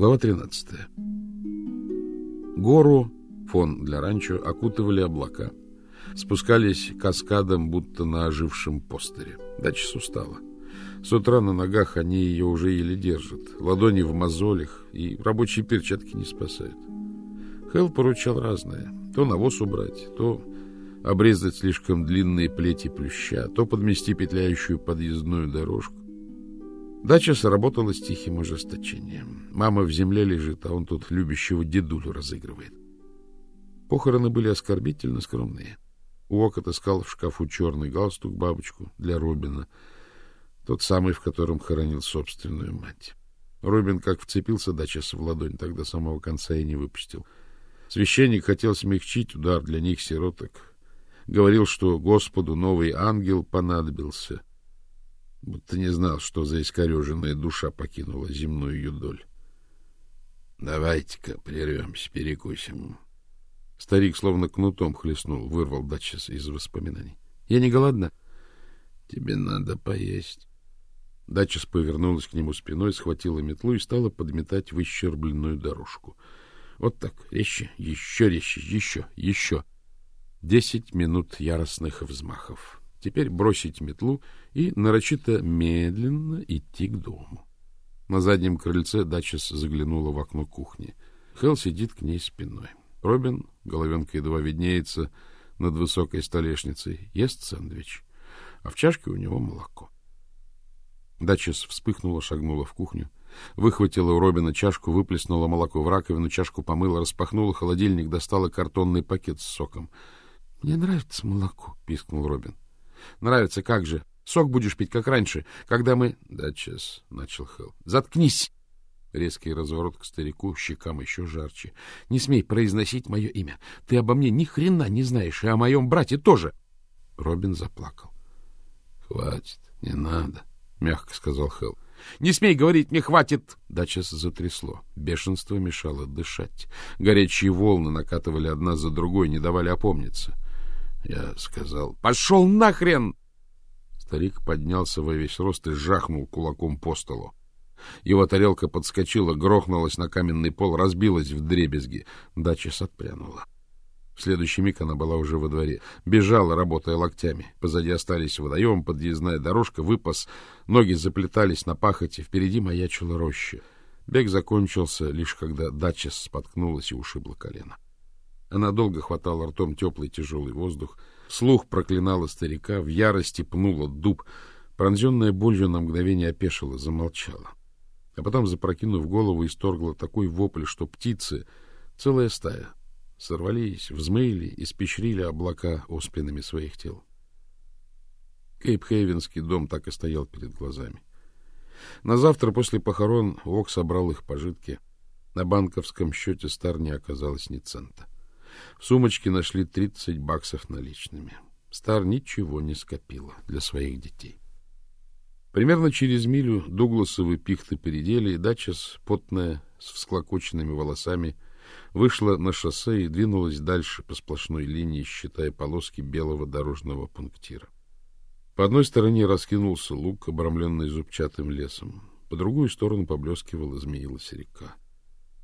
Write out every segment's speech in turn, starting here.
Глава 13. Гору, фон для ранчо, окутывали облака. Спускались каскадом, будто на ожившем постере. Дача устала. С утра на ногах они ее уже еле держат. Ладони в мозолях, и рабочие перчатки не спасают. Хелл поручал разное. То навоз убрать, то обрезать слишком длинные плети плюща, то подмести петляющую подъездную дорожку. Дача сработала с тихим ожесточением. Мама в земле лежит, а он тут любящего дедулю разыгрывает. Похороны были оскорбительно скромные. Уок отыскал в шкафу черный галстук бабочку для Робина, тот самый, в котором хоронил собственную мать. Робин как вцепился Дачес в ладонь, до самого конца и не выпустил. Священник хотел смягчить удар для них, сироток. Говорил, что Господу новый ангел понадобился — будто не знал, что за искореженная душа покинула земную юдоль. Давайте-ка прервемся, перекусим. Старик словно кнутом хлестнул, вырвал Датчис из воспоминаний. Я не голодна. Тебе надо поесть. Датчис повернулась к нему спиной, схватила метлу и стала подметать выщербленную дорожку. Вот так, резче, еще резче, еще, еще. Десять минут яростных взмахов. Теперь бросить метлу и нарочито медленно идти к дому. На заднем крыльце Дачес заглянула в окно кухни. Хелл сидит к ней спиной. Робин, головенка едва виднеется над высокой столешницей, ест сэндвич, а в чашке у него молоко. Дачес вспыхнула, шагнула в кухню, выхватила у Робина чашку, выплеснула молоко в раковину, чашку помыла, распахнула холодильник, достала картонный пакет с соком. — Мне нравится молоко, — пискнул Робин. Нравится, как же. Сок будешь пить, как раньше, когда мы... — Да, час, — начал Хелл. — Заткнись! Резкий разворот к старику, щекам еще жарче. — Не смей произносить мое имя. Ты обо мне ни хрена не знаешь, и о моем брате тоже. Робин заплакал. — Хватит, не надо, — мягко сказал Хелл. — Не смей говорить, мне хватит! Дачес затрясло. Бешенство мешало дышать. Горячие волны накатывали одна за другой, не давали опомниться. — я сказал, пошел нахрен! Старик поднялся во весь рост и жахнул кулаком по столу. Его тарелка подскочила, грохнулась на каменный пол, разбилась в дребезги. Дача отпрянула. В следующий миг она была уже во дворе. Бежала, работая локтями. Позади остались водоем, подъездная дорожка, выпас. Ноги заплетались на пахоте. Впереди маячила роща. Бег закончился, лишь когда дача споткнулась и ушибла колено. — она долго хватала ртом теплый тяжелый воздух, слух проклинала старика, в ярости пнула дуб, пронзенная болью на мгновение опешила, замолчала. А потом, запрокинув голову, исторгла такой вопль, что птицы, целая стая, сорвались, взмыли, испещрили облака оспинами своих тел. Кейп-Хейвенский дом так и стоял перед глазами. На завтра после похорон Ок собрал их пожитки. На банковском счете Стар не оказалось ни цента. В сумочке нашли 30 баксов наличными. Стар ничего не скопила для своих детей. Примерно через милю Дугласовы пихты передели, и дача, потная, с всклокоченными волосами, вышла на шоссе и двинулась дальше по сплошной линии, считая полоски белого дорожного пунктира. По одной стороне раскинулся луг, обрамленный зубчатым лесом, по другую сторону поблескивала змеилась река.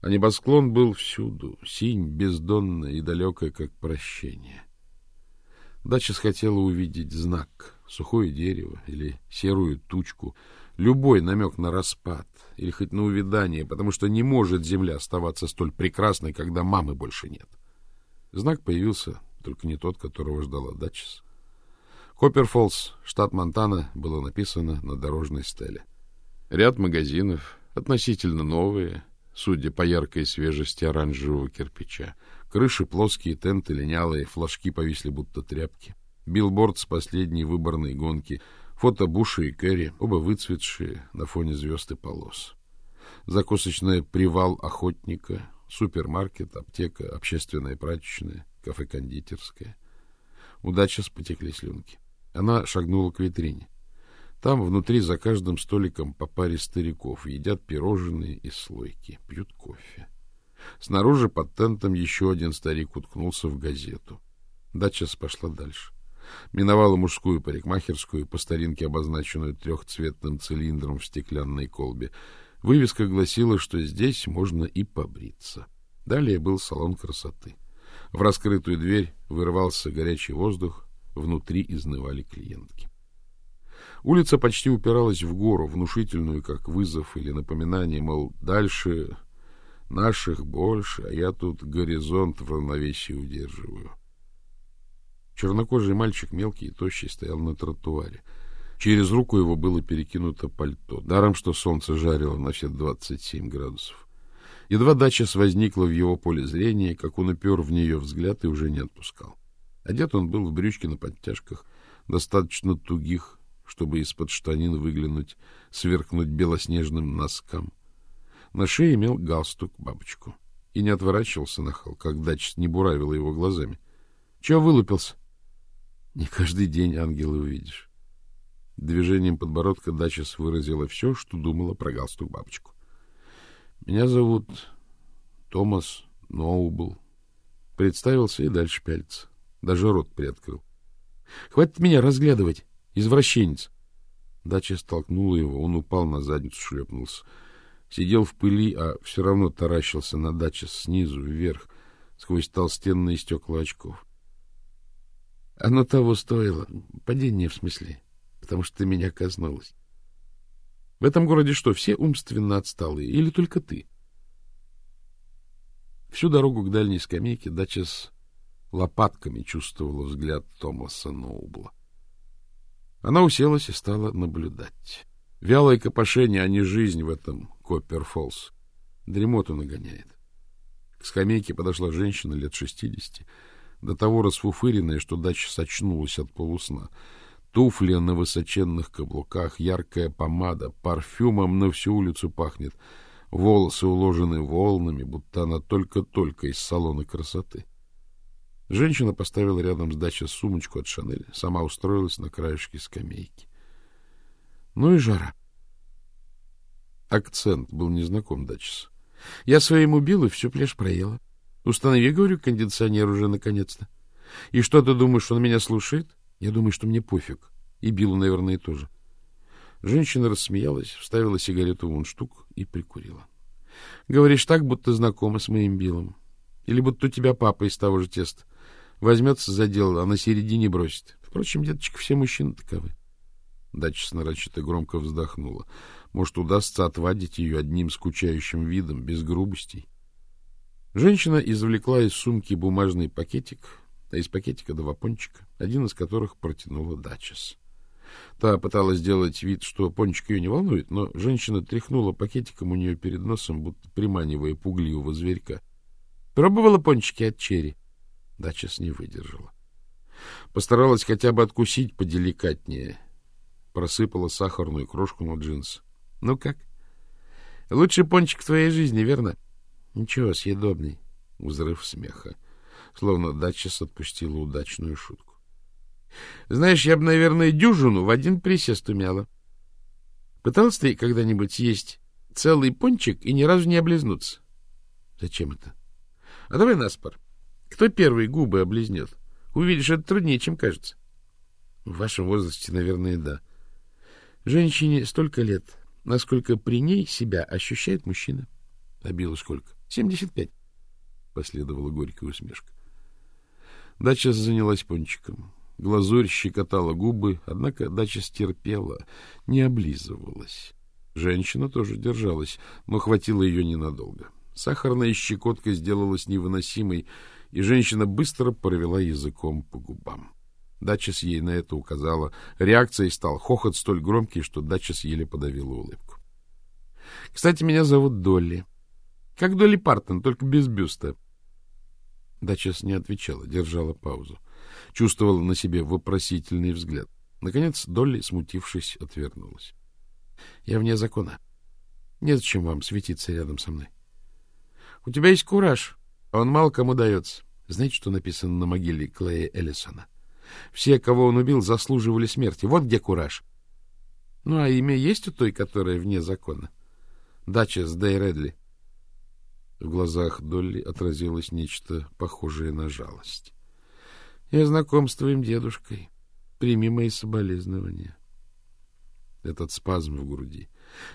А небосклон был всюду, синь, бездонная и далекая, как прощение. Дача хотела увидеть знак, сухое дерево или серую тучку, любой намек на распад или хоть на увядание, потому что не может земля оставаться столь прекрасной, когда мамы больше нет. Знак появился, только не тот, которого ждала Дачесс. Копперфоллс, штат Монтана, было написано на дорожной стеле. Ряд магазинов, относительно новые, судя по яркой свежести оранжевого кирпича. Крыши плоские, тенты линялые, флажки повисли будто тряпки. Билборд с последней выборной гонки, фото Буша и Керри, оба выцветшие на фоне звезд и полос. Закусочная «Привал охотника», супермаркет, аптека, общественная прачечная, кафе-кондитерская. Удача спотекли слюнки. Она шагнула к витрине. Там внутри за каждым столиком по паре стариков едят пирожные и слойки, пьют кофе. Снаружи под тентом еще один старик уткнулся в газету. Дача пошла дальше. Миновала мужскую парикмахерскую, по старинке обозначенную трехцветным цилиндром в стеклянной колбе. Вывеска гласила, что здесь можно и побриться. Далее был салон красоты. В раскрытую дверь вырывался горячий воздух, внутри изнывали клиентки. Улица почти упиралась в гору, внушительную, как вызов или напоминание, мол, дальше наших больше, а я тут горизонт в равновесии удерживаю. Чернокожий мальчик, мелкий и тощий, стоял на тротуаре. Через руку его было перекинуто пальто, даром, что солнце жарило на все двадцать семь градусов. Едва дача возникла в его поле зрения, как он упер в нее взгляд и уже не отпускал. Одет он был в брючки на подтяжках, достаточно тугих, чтобы из-под штанин выглянуть, сверкнуть белоснежным носкам. На шее имел галстук, бабочку, и не отворачивался нахал, как Дач не буравила его глазами. — Чего вылупился? — Не каждый день ангела увидишь. Движением подбородка Дачес выразила все, что думала про галстук бабочку. — Меня зовут Томас Ноубл. Представился и дальше пялится. Даже рот приоткрыл. — Хватит меня разглядывать, извращенец! Дача столкнула его, он упал на задницу, шлепнулся. Сидел в пыли, а все равно таращился на даче снизу вверх, сквозь толстенные стекла очков. Оно того стоило. Падение в смысле потому что ты меня коснулась. В этом городе что, все умственно отсталые или только ты? Всю дорогу к дальней скамейке дача с лопатками чувствовала взгляд Томаса Ноубла. Она уселась и стала наблюдать. Вялое копошение, а не жизнь в этом Копперфолс. Дремоту нагоняет. К скамейке подошла женщина лет шестидесяти, до того расфуфыренная, что дача сочнулась от полусна. Туфли на высоченных каблуках, яркая помада, парфюмом на всю улицу пахнет. Волосы уложены волнами, будто она только-только из салона красоты. Женщина поставила рядом с дачей сумочку от Шанель, сама устроилась на краешке скамейки. Ну и жара. Акцент был незнаком Дачес. Я своим убил всю плешь проела. Установи, говорю, кондиционер уже наконец-то. И что ты думаешь, он меня слушает? Я думаю, что мне пофиг. И Биллу, наверное, тоже. Женщина рассмеялась, вставила сигарету в мундштук и прикурила. — Говоришь так, будто знакома с моим Биллом. Или будто у тебя папа из того же теста. Возьмется за дело, а на середине бросит. Впрочем, деточка, все мужчины таковы. Дача нарочито громко вздохнула. Может, удастся отвадить ее одним скучающим видом, без грубостей. Женщина извлекла из сумки бумажный пакетик, а из пакетика два пончика, один из которых протянула Дачес. Та пыталась сделать вид, что пончик ее не волнует, но женщина тряхнула пакетиком у нее перед носом, будто приманивая пугливого зверька. Пробовала пончики от черри. Дачес не выдержала. Постаралась хотя бы откусить поделикатнее. Просыпала сахарную крошку на джинс. Ну как? Лучший пончик в твоей жизни, верно? Ничего, съедобный. Взрыв смеха словно Датчис отпустила удачную шутку. — Знаешь, я бы, наверное, дюжину в один присест умяла. Пытался ты когда-нибудь есть целый пончик и ни разу не облизнуться? — Зачем это? — А давай наспор. Кто первый губы облизнет? Увидишь, это труднее, чем кажется. — В вашем возрасте, наверное, да. Женщине столько лет, насколько при ней себя ощущает мужчина. А Биллу сколько? — Семьдесят пять. Последовала горькая усмешка. Дача занялась пончиком. Глазурь щекотала губы, однако дача стерпела, не облизывалась. Женщина тоже держалась, но хватило ее ненадолго. Сахарная щекотка сделалась невыносимой, и женщина быстро провела языком по губам. Дачес ей на это указала. Реакцией стал хохот столь громкий, что Дачес еле подавила улыбку. — Кстати, меня зовут Долли. Как Долли Партон, только без бюста. Дачес не отвечала, держала паузу. Чувствовала на себе вопросительный взгляд. Наконец Долли, смутившись, отвернулась. — Я вне закона. Незачем вам светиться рядом со мной. — У тебя есть кураж, а он мало кому дается. Знаете, что написано на могиле Клея Эллисона? Все, кого он убил, заслуживали смерти. Вот где кураж. Ну, а имя есть у той, которая вне закона? Дача с Дэй Редли. — в глазах Долли отразилось нечто похожее на жалость. — Я знаком с твоим дедушкой. Прими мои соболезнования. Этот спазм в груди,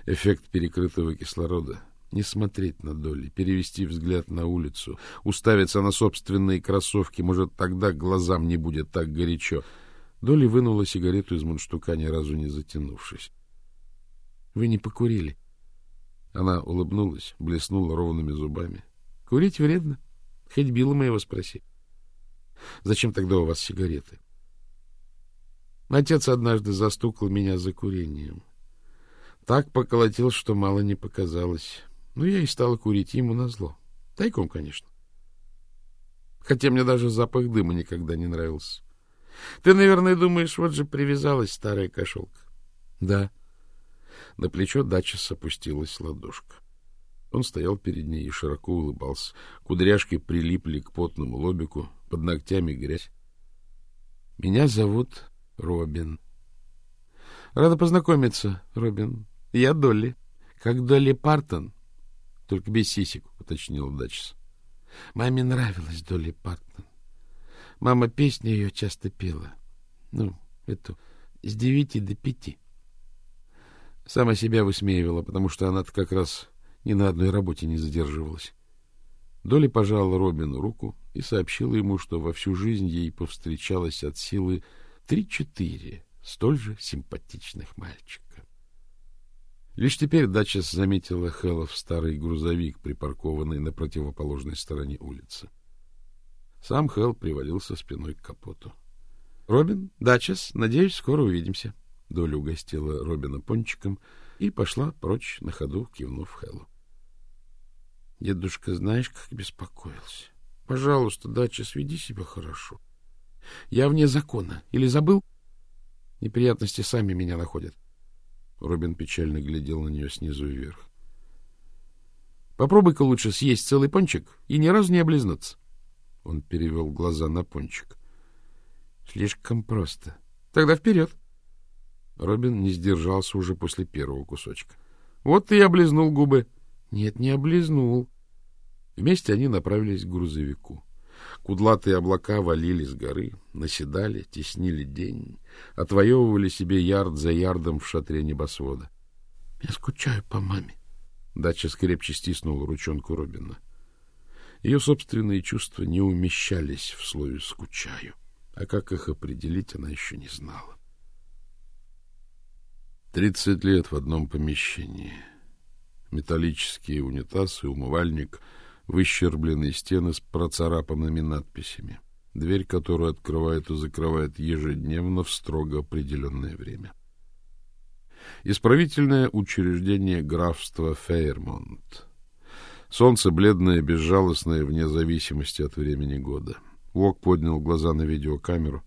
Эффект перекрытого кислорода. Не смотреть на Долли, перевести взгляд на улицу, уставиться на собственные кроссовки. Может, тогда глазам не будет так горячо. Долли вынула сигарету из мундштука, ни разу не затянувшись. — Вы не покурили? Она улыбнулась, блеснула ровными зубами. — Курить вредно. Хоть Билла моего спроси. — Зачем тогда у вас сигареты? Отец однажды застукал меня за курением. Так поколотил, что мало не показалось. Ну, я и стала курить ему назло. Тайком, конечно. Хотя мне даже запах дыма никогда не нравился. Ты, наверное, думаешь, вот же привязалась старая кошелка. Да. На плечо Дачес опустилась ладошка. Он стоял перед ней и широко улыбался. Кудряшки прилипли к потному лобику, под ногтями грязь. — Меня зовут Робин. — Рада познакомиться, Робин. Я Долли. Как Долли Партон. Только без сисек, — уточнил Дачес. Маме нравилась Долли Партон. Мама песню ее часто пела. Ну, эту, с девяти до пяти. Сама себя высмеивала, потому что она-то как раз ни на одной работе не задерживалась. Доли пожала Робину руку и сообщила ему, что во всю жизнь ей повстречалось от силы три-четыре столь же симпатичных мальчика. Лишь теперь Дачес заметила Хэллов старый грузовик, припаркованный на противоположной стороне улицы. Сам Хелл привалился спиной к капоту. — Робин, Дачес, надеюсь, скоро увидимся. Доля угостила Робина пончиком и пошла прочь на ходу, кивнув Хеллу. — Дедушка, знаешь, как беспокоился? Пожалуйста, Дачес, веди себя хорошо. Я вне закона. Или забыл? Неприятности сами меня находят. Робин печально глядел на нее снизу вверх. — Попробуй-ка лучше съесть целый пончик и ни разу не облизнуться. Он перевел глаза на пончик. Слишком просто. Тогда вперед. Робин не сдержался уже после первого кусочка. Вот ты и облизнул губы. Нет, не облизнул. Вместе они направились к грузовику. Кудлатые облака валили с горы, наседали, теснили день, отвоевывали себе ярд за ярдом в шатре небосвода. — Я скучаю по маме. Дача скрепче стиснула ручонку Робина. — ее собственные чувства не умещались в слове «скучаю», а как их определить, она еще не знала. Тридцать лет в одном помещении. Металлические унитаз и умывальник, выщербленные стены с процарапанными надписями, дверь, которую открывает и закрывает ежедневно в строго определенное время. Исправительное учреждение графства Фейермонт — Солнце бледное, безжалостное, вне зависимости от времени года. Вок поднял глаза на видеокамеру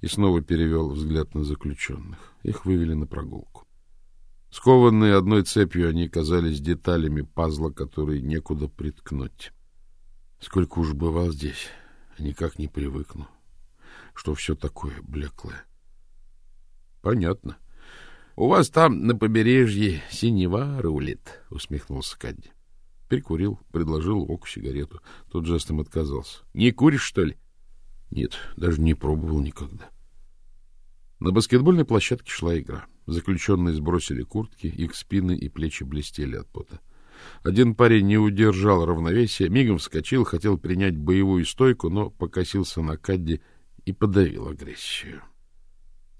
и снова перевел взгляд на заключенных. Их вывели на прогулку. Скованные одной цепью, они казались деталями пазла, который некуда приткнуть. Сколько уж бывал здесь, никак не привыкну, что все такое блеклое. — Понятно. — У вас там на побережье синева рулит, — усмехнулся Кадди. Перекурил, предложил Оку сигарету. Тот жестом отказался. — Не куришь, что ли? — Нет, даже не пробовал никогда. На баскетбольной площадке шла игра. Заключенные сбросили куртки, их спины и плечи блестели от пота. Один парень не удержал равновесия, мигом вскочил, хотел принять боевую стойку, но покосился на Кадди и подавил агрессию.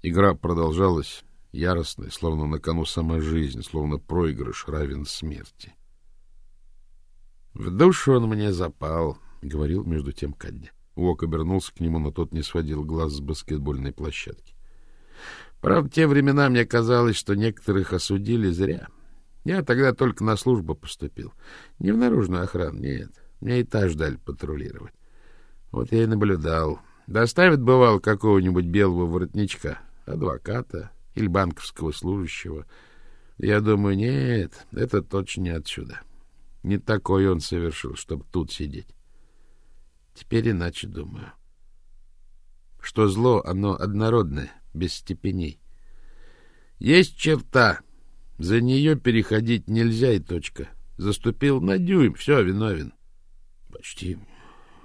Игра продолжалась, яростная, словно на кону сама жизнь, словно проигрыш равен смерти. В душу он мне запал, — говорил между тем Кадди. Уок обернулся к нему, но тот не сводил глаз с баскетбольной площадки. Правда, в те времена мне казалось, что некоторых осудили зря. Я тогда только на службу поступил. Не в наружную охрану, нет. Мне этаж дали патрулировать. Вот я и наблюдал. Доставят, бывал, какого-нибудь белого воротничка, адвоката или банковского служащего. Я думаю, нет, это точно не отсюда. Не такой он совершил, чтобы тут сидеть. Теперь иначе думаю. Что зло, оно однородное, без степеней. Есть черта, за нее переходить нельзя и точка. Заступил на дюйм, все, виновен. Почти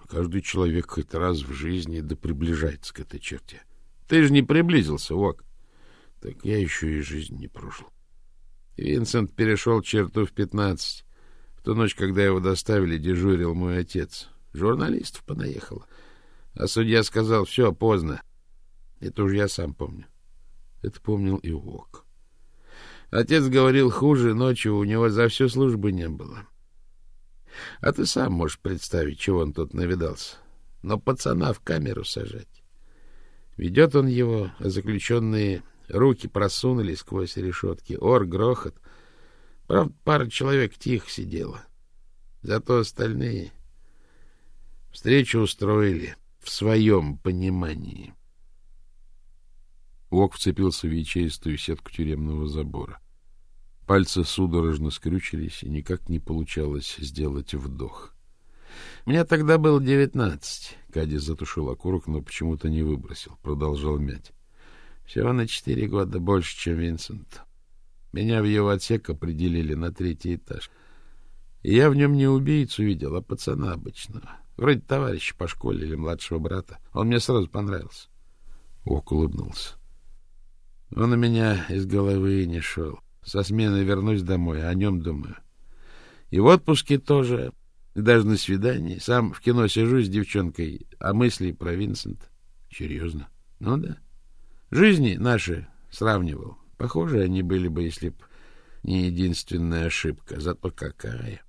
каждый человек хоть раз в жизни да приближается к этой черте. Ты же не приблизился, Вок. Так я еще и жизнь не прожил. Винсент перешел черту в пятнадцать. В ту ночь, когда его доставили, дежурил мой отец. Журналистов понаехало. А судья сказал, все, поздно. Это уж я сам помню. Это помнил и Вок. Отец говорил, хуже ночью у него за всю службу не было. А ты сам можешь представить, чего он тут навидался. Но пацана в камеру сажать. Ведет он его, а заключенные руки просунули сквозь решетки. Ор, грохот. Правда, пара человек тихо сидела. Зато остальные встречу устроили в своем понимании. Вок вцепился в ячеистую сетку тюремного забора. Пальцы судорожно скрючились, и никак не получалось сделать вдох. — Мне тогда было девятнадцать. Кади затушил окурок, но почему-то не выбросил. Продолжал мять. Всего на четыре года больше, чем Винсент. Меня в его отсек определили на третий этаж. И я в нем не убийцу видел, а пацана обычного. Вроде товарища по школе или младшего брата. Он мне сразу понравился. Ок улыбнулся. Он у меня из головы не шел. Со смены вернусь домой, о нем думаю. И в отпуске тоже, даже на свидании. Сам в кино сижу с девчонкой, а мысли про Винсент. Серьезно? Ну да. Жизни наши сравнивал. Похоже, они были бы, если б не единственная ошибка. Зато какая.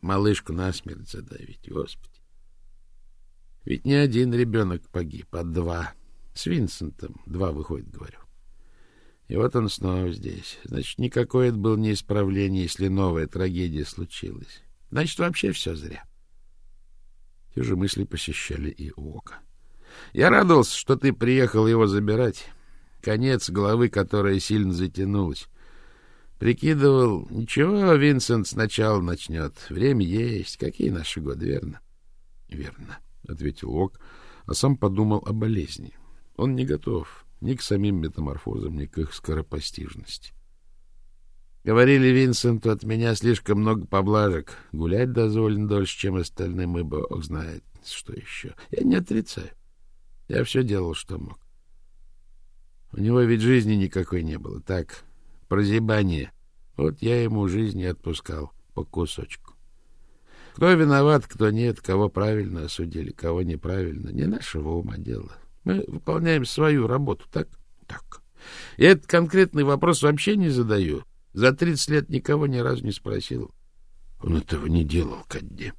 Малышку насмерть задавить, господи. Ведь не один ребенок погиб, а два. С Винсентом два выходит, говорю. И вот он снова здесь. Значит, никакое это было не исправление, если новая трагедия случилась. Значит, вообще все зря. Те же мысли посещали и Ока. Я радовался, что ты приехал его забирать. Конец главы, которая сильно затянулась. Прикидывал, ничего, Винсент сначала начнет. Время есть. Какие наши годы, верно? — Верно, — ответил Ок, а сам подумал о болезни. Он не готов ни к самим метаморфозам, ни к их скоропостижности. Говорили Винсенту, от меня слишком много поблажек. Гулять дозволено дольше, чем остальным, и бог знает, что еще. Я не отрицаю. Я все делал, что мог. У него ведь жизни никакой не было. Так, прозябание. Вот я ему жизни отпускал по кусочку. Кто виноват, кто нет, кого правильно осудили, кого неправильно. Не нашего ума дело. Мы выполняем свою работу, так? Так. Я этот конкретный вопрос вообще не задаю. За тридцать лет никого ни разу не спросил. Он этого не делал, Кадди.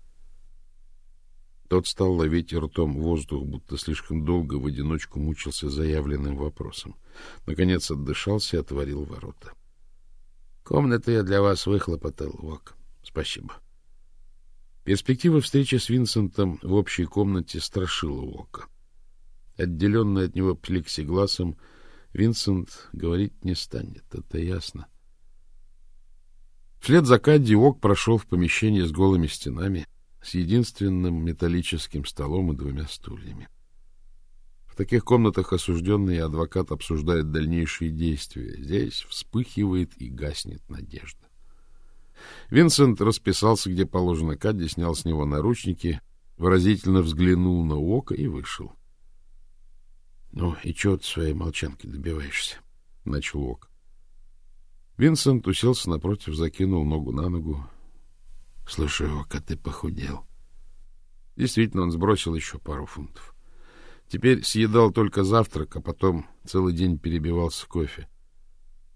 Тот стал ловить ртом воздух, будто слишком долго в одиночку мучился заявленным вопросом. Наконец отдышался и отворил ворота. — Комнату я для вас выхлопотал, Вок. Спасибо. Перспектива встречи с Винсентом в общей комнате страшила Уока. Отделенный от него плексигласом, Винсент говорить не станет, это ясно. Вслед за Кадди Ок прошел в помещение с голыми стенами, с единственным металлическим столом и двумя стульями. В таких комнатах осужденный и адвокат обсуждают дальнейшие действия. Здесь вспыхивает и гаснет надежда. Винсент расписался, где положено Кадди, снял с него наручники, выразительно взглянул на Ока и вышел. — Ну, и чего ты своей молчанкой добиваешься? — начал Ок. Винсент уселся напротив, закинул ногу на ногу. — Слушай, Ок, а ты похудел. Действительно, он сбросил еще пару фунтов. Теперь съедал только завтрак, а потом целый день перебивался кофе.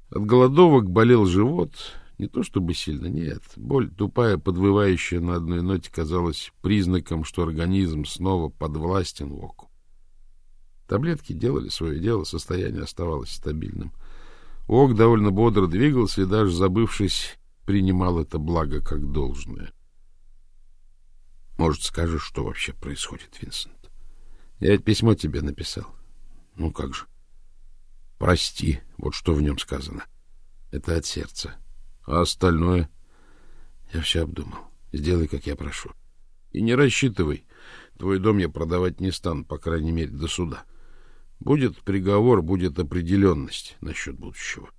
От голодовок болел живот, не то чтобы сильно, нет. Боль, тупая, подвывающая на одной ноте, казалась признаком, что организм снова подвластен Воку. Таблетки делали свое дело, состояние оставалось стабильным. Ок довольно бодро двигался и, даже забывшись, принимал это благо как должное. — Может, скажешь, что вообще происходит, Винсент? Я ведь письмо тебе написал. Ну как же? Прости, вот что в нем сказано. Это от сердца. А остальное? Я все обдумал. Сделай, как я прошу. И не рассчитывай. Твой дом я продавать не стану, по крайней мере, до суда. — Будет приговор, будет определенность насчет будущего.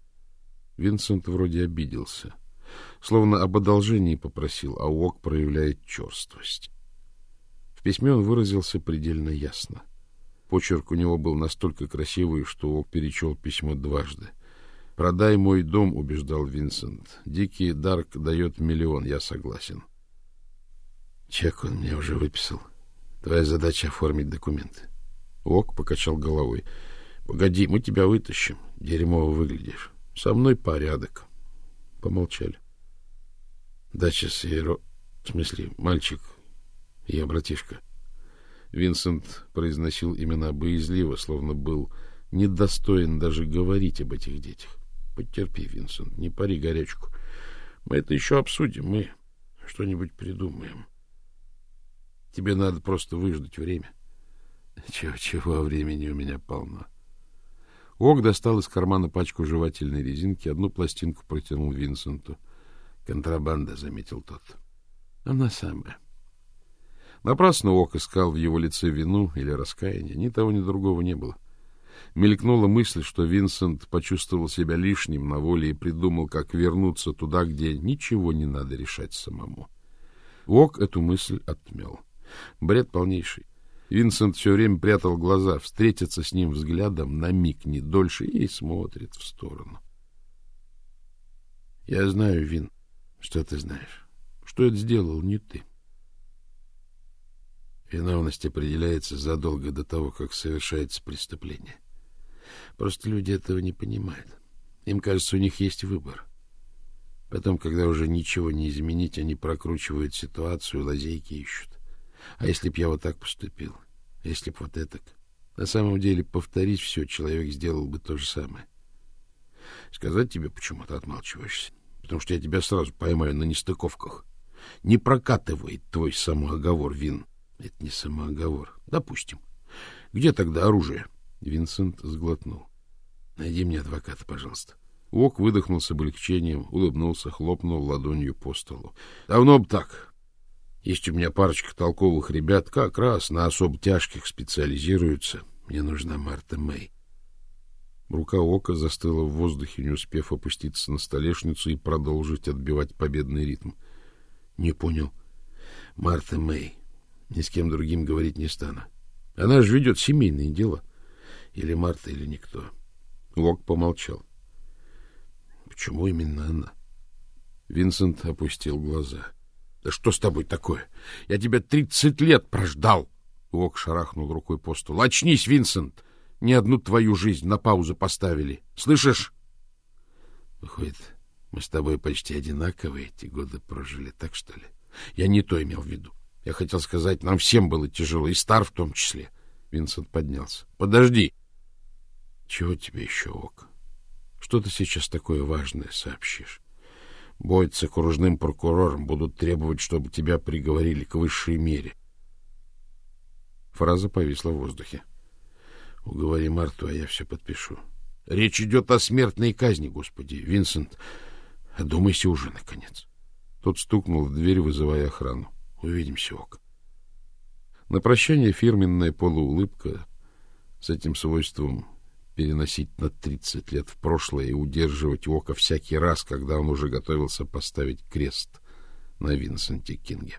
Винсент вроде обиделся. Словно об одолжении попросил, а Уок проявляет черствость. В письме он выразился предельно ясно. Почерк у него был настолько красивый, что Уок перечел письмо дважды. Продай мой дом, убеждал Винсент. Дикий Дарк дает миллион, я согласен. Чек он мне уже выписал. Твоя задача оформить документы. Ок покачал головой. Погоди, мы тебя вытащим. Дерьмово выглядишь. Со мной порядок. Помолчали. Дача Сейро... В смысле, мальчик, я братишка. Винсент произносил имена боязливо, словно был недостоин даже говорить об этих детях. Потерпи, Винсент, не пари горячку. Мы это еще обсудим, мы что-нибудь придумаем. Тебе надо просто выждать время. Чего-чего времени у меня полно. Ок достал из кармана пачку жевательной резинки, одну пластинку протянул Винсенту. Контрабанда, заметил тот. Она самая. Напрасно Ок искал в его лице вину или раскаяние. Ни того, ни другого не было. Мелькнула мысль, что Винсент почувствовал себя лишним на воле и придумал, как вернуться туда, где ничего не надо решать самому. Ок эту мысль отмел. Бред полнейший. Винсент все время прятал глаза, встретиться с ним взглядом на миг не дольше и смотрит в сторону. — Я знаю, Вин, что ты знаешь. Что это сделал не ты. Виновность определяется задолго до того, как совершается преступление. Просто люди этого не понимают. Им кажется, у них есть выбор. Потом, когда уже ничего не изменить, они прокручивают ситуацию, лазейки ищут. А если б я вот так поступил? Если б вот это? На самом деле, повторить все, человек сделал бы то же самое. Сказать тебе, почему ты отмалчиваешься? Потому что я тебя сразу поймаю на нестыковках. Не прокатывает твой самооговор, Вин. Это не самооговор. Допустим. Где тогда оружие? Винсент сглотнул. Найди мне адвоката, пожалуйста. Ок выдохнул с облегчением, улыбнулся, хлопнул ладонью по столу. Давно бы так. Есть у меня парочка толковых ребят, как раз на особо тяжких специализируются. Мне нужна Марта Мэй. Рука Ока застыла в воздухе, не успев опуститься на столешницу и продолжить отбивать победный ритм. Не понял. Марта Мэй. Ни с кем другим говорить не стану. Она же ведет семейные дела. Или Марта, или никто. Ок помолчал. Почему именно она? Винсент опустил глаза. Да что с тобой такое? Я тебя тридцать лет прождал. Ок шарахнул рукой по столу. Очнись, Винсент. Ни одну твою жизнь на паузу поставили. Слышишь? Выходит, мы с тобой почти одинаковые эти годы прожили, так что ли? Я не то имел в виду. Я хотел сказать, нам всем было тяжело, и Стар в том числе. Винсент поднялся. Подожди. Чего тебе еще, Ок? Что ты сейчас такое важное сообщишь? Бой с окружным прокурором будут требовать, чтобы тебя приговорили к высшей мере. Фраза повисла в воздухе. Уговори Марту, а я все подпишу. Речь идет о смертной казни, господи. Винсент, одумайся уже, наконец. Тот стукнул в дверь, вызывая охрану. Увидимся, Ок. На прощание фирменная полуулыбка с этим свойством переносить на тридцать лет в прошлое и удерживать око всякий раз, когда он уже готовился поставить крест на Винсенте Кинге.